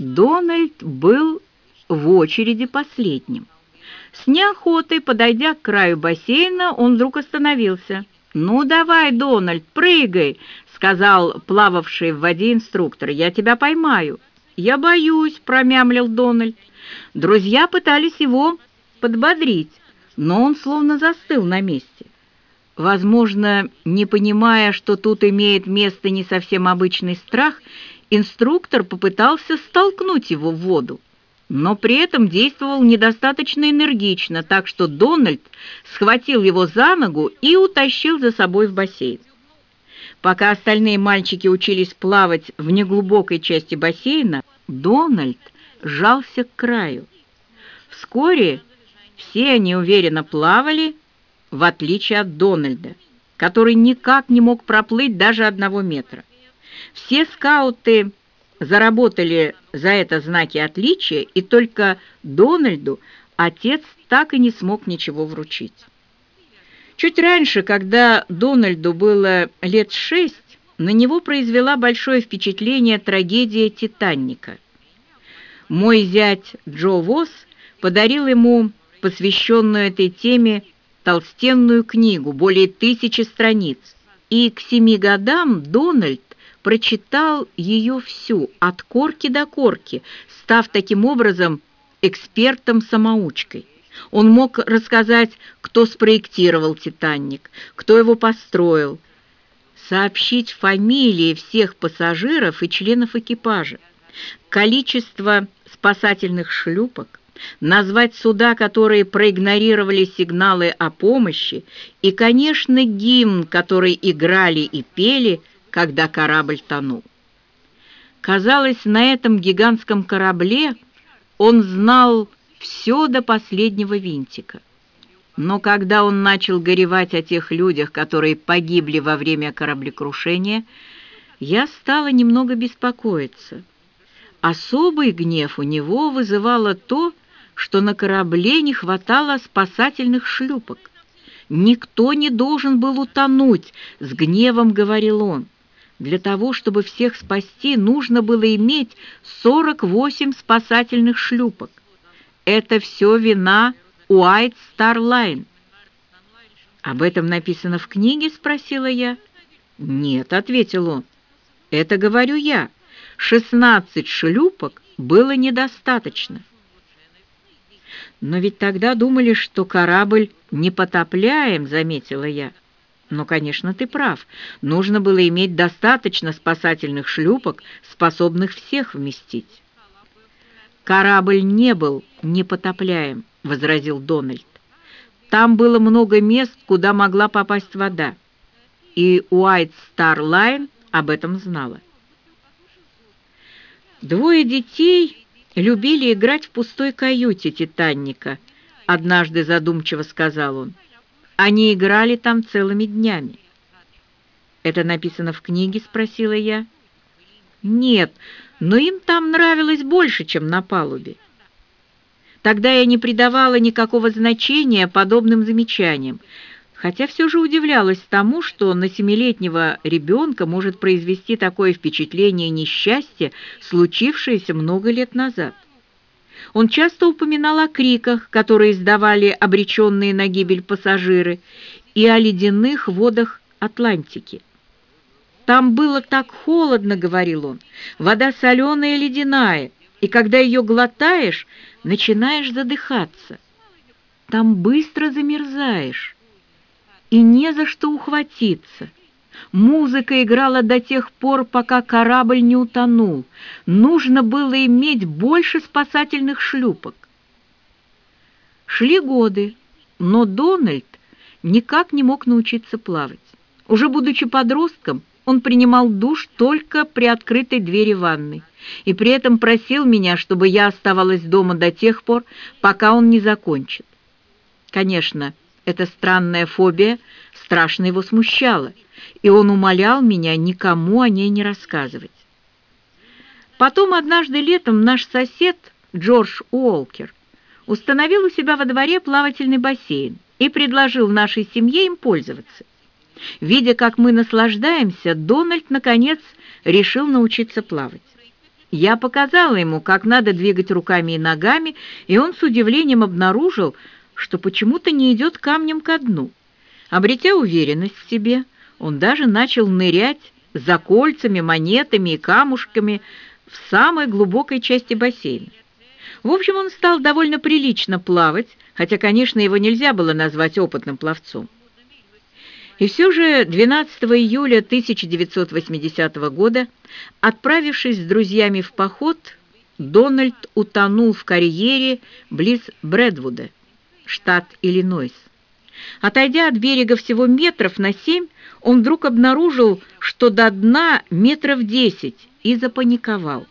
Дональд был в очереди последним. С неохотой, подойдя к краю бассейна, он вдруг остановился. «Ну давай, Дональд, прыгай!» — сказал плававший в воде инструктор. «Я тебя поймаю». «Я боюсь», — промямлил Дональд. Друзья пытались его подбодрить, но он словно застыл на месте. Возможно, не понимая, что тут имеет место не совсем обычный страх, инструктор попытался столкнуть его в воду, но при этом действовал недостаточно энергично, так что Дональд схватил его за ногу и утащил за собой в бассейн. Пока остальные мальчики учились плавать в неглубокой части бассейна, Дональд жался к краю. Вскоре все они уверенно плавали, в отличие от Дональда, который никак не мог проплыть даже одного метра. Все скауты заработали за это знаки отличия, и только Дональду отец так и не смог ничего вручить. Чуть раньше, когда Дональду было лет шесть, на него произвела большое впечатление трагедия «Титаника». Мой зять Джо Восс подарил ему посвященную этой теме толстенную книгу, более тысячи страниц, и к семи годам Дональд прочитал ее всю, от корки до корки, став таким образом экспертом-самоучкой. Он мог рассказать, кто спроектировал «Титаник», кто его построил, сообщить фамилии всех пассажиров и членов экипажа, количество спасательных шлюпок, назвать суда, которые проигнорировали сигналы о помощи, и, конечно, гимн, который играли и пели, когда корабль тонул. Казалось, на этом гигантском корабле он знал все до последнего винтика. Но когда он начал горевать о тех людях, которые погибли во время кораблекрушения, я стала немного беспокоиться. Особый гнев у него вызывало то, что на корабле не хватало спасательных шлюпок. «Никто не должен был утонуть», — с гневом говорил он. «Для того, чтобы всех спасти, нужно было иметь 48 спасательных шлюпок. Это все вина Star Line». «Об этом написано в книге?» — спросила я. «Нет», — ответил он. «Это говорю я. 16 шлюпок было недостаточно». «Но ведь тогда думали, что корабль непотопляем», — заметила я. «Но, конечно, ты прав. Нужно было иметь достаточно спасательных шлюпок, способных всех вместить». «Корабль не был непотопляем», — возразил Дональд. «Там было много мест, куда могла попасть вода, и Уайт Стар Лайн об этом знала». Двое детей любили играть в пустой каюте «Титаника», — однажды задумчиво сказал он. Они играли там целыми днями. «Это написано в книге?» — спросила я. «Нет, но им там нравилось больше, чем на палубе». Тогда я не придавала никакого значения подобным замечаниям, хотя все же удивлялась тому, что на семилетнего ребенка может произвести такое впечатление несчастья, случившееся много лет назад. Он часто упоминал о криках, которые издавали обреченные на гибель пассажиры, и о ледяных водах Атлантики. «Там было так холодно», — говорил он, — «вода соленая и ледяная, и когда ее глотаешь, начинаешь задыхаться. Там быстро замерзаешь» и не за что ухватиться. Музыка играла до тех пор, пока корабль не утонул. Нужно было иметь больше спасательных шлюпок. Шли годы, но Дональд никак не мог научиться плавать. Уже будучи подростком, он принимал душ только при открытой двери ванной и при этом просил меня, чтобы я оставалась дома до тех пор, пока он не закончит. Конечно, эта странная фобия страшно его смущала, и он умолял меня никому о ней не рассказывать. Потом однажды летом наш сосед Джордж Уолкер установил у себя во дворе плавательный бассейн и предложил нашей семье им пользоваться. Видя, как мы наслаждаемся, Дональд, наконец, решил научиться плавать. Я показала ему, как надо двигать руками и ногами, и он с удивлением обнаружил, что почему-то не идет камнем ко дну. Обретя уверенность в себе, он даже начал нырять за кольцами, монетами и камушками в самой глубокой части бассейна. В общем, он стал довольно прилично плавать, хотя, конечно, его нельзя было назвать опытным пловцом. И все же 12 июля 1980 года, отправившись с друзьями в поход, Дональд утонул в карьере близ Брэдвуда, штат Иллинойс. Отойдя от берега всего метров на семь, он вдруг обнаружил, что до дна метров десять, и запаниковал.